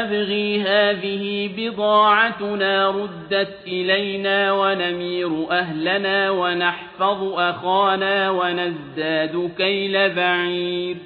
نبغي هذه بضاعتنا ردت إلينا ونمير أهلنا ونحفظ أخانا ونزداد كيل بعير.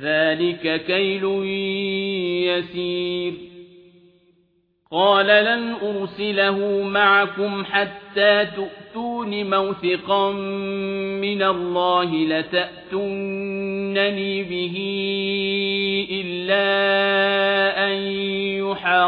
ذلك كيل يسير. قال لن أرسله معكم حتى تؤتون موثقا من الله لتأتونني به إلا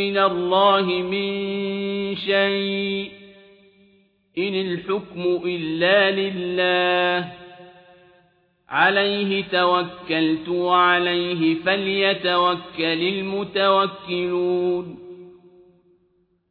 من الله من شيء. إن الحكم إلا لله. عليه توكلت وعليه فليتوكل المتوكلون.